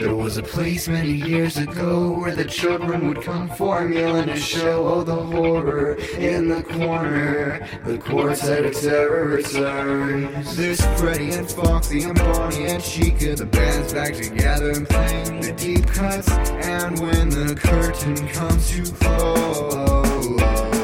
There was a place many years ago where the children would come for a meal and a show. Oh, the horror in the corner. The quartet terror returns. There's Freddy and Foxy and Bonnie and Chica. The band's back together and playing the deep cuts. And when the curtain comes to close,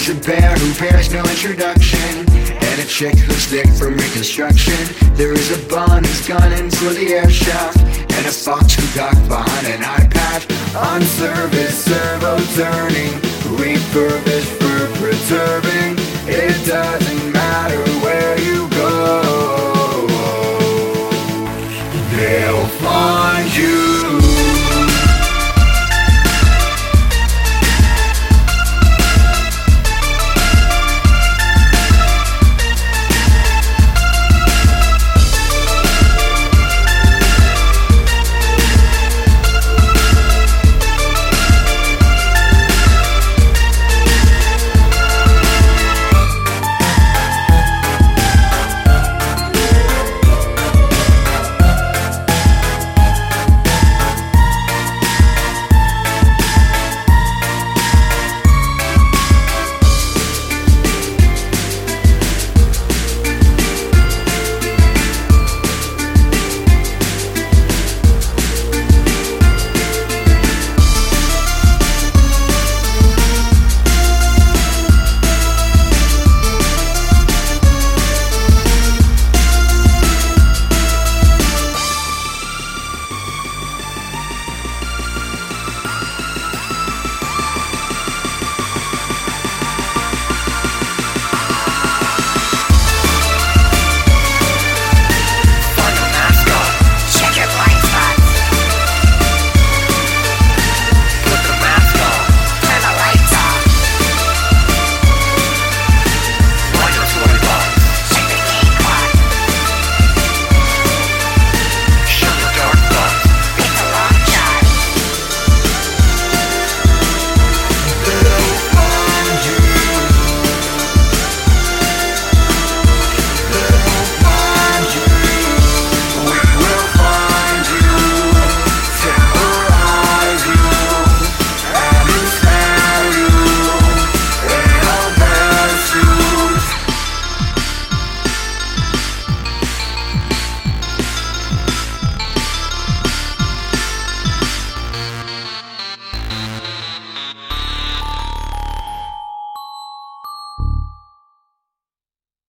There's a bear who bears no introduction And a chick who's thick from reconstruction. There is a bun who's gunning for the air shaft And a fox who ducked behind an iPad. On service, servo turning